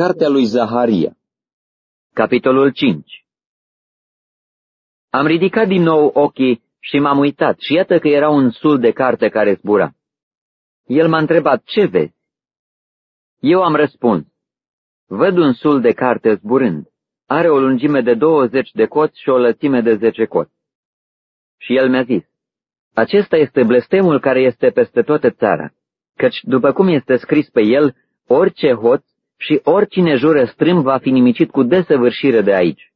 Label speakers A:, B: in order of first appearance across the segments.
A: Cartea lui Zaharia Capitolul 5 Am ridicat din nou ochii și m-am uitat și iată că era un sul de carte care zbura. El m-a întrebat, ce vezi? Eu am răspuns, văd un sul de carte zburând. Are o lungime de 20 de coți și o lățime de 10 coți. Și el mi-a zis, acesta este blestemul care este peste toată țara, căci, după cum este scris pe el, orice hoț și oricine jură strâm va fi nimicit cu desăvârșire de aici.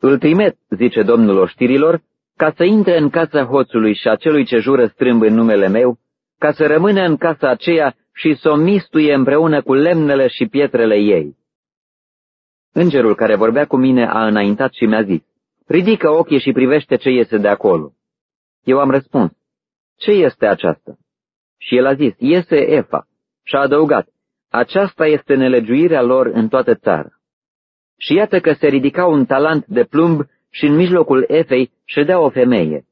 A: Îl trimet, zice domnul oștirilor, ca să intre în casa hoțului și a celui ce jură strâmb în numele meu, ca să rămână în casa aceea și să o mistuie împreună cu lemnele și pietrele ei. Îngerul care vorbea cu mine a înaintat și mi-a zis, ridică ochii și privește ce iese de acolo. Eu am răspuns, ce este aceasta? Și el a zis, iese Efa. Și a adăugat, aceasta este nelegiuirea lor în toată țara. Și iată că se ridica un talent de plumb și în mijlocul Efei ședea o femeie.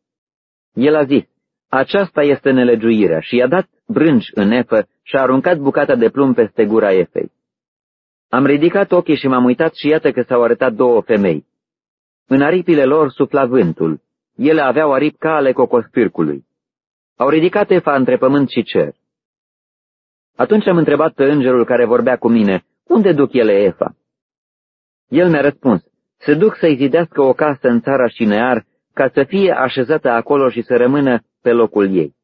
A: El a zis, aceasta este nelegiuirea și i-a dat brânci în Efă și a aruncat bucata de plumb peste gura Efei. Am ridicat ochii și m-am uitat și iată că s-au arătat două femei. În aripile lor sufla vântul. Ele aveau aripi ca ale cocospircului. Au ridicat Efa între pământ și cer. Atunci am întrebat pe îngerul care vorbea cu mine, unde duc ele Efa? El mi-a răspuns, se duc să-i zidească o casă în țara Șinear, ca să fie așezată acolo și să rămână pe locul ei.